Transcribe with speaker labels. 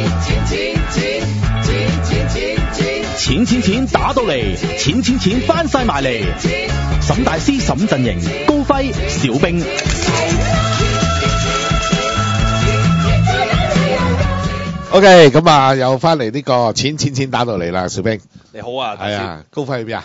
Speaker 1: 钱钱钱钱钱钱钱钱钱钱打到嚟，钱钱钱翻晒埋嚟。沈大师、沈振營高辉、小兵。
Speaker 2: OK，咁啊，又翻嚟呢个钱钱钱打到嚟啦，小兵。
Speaker 3: 你好啊，
Speaker 2: 高辉喺边啊？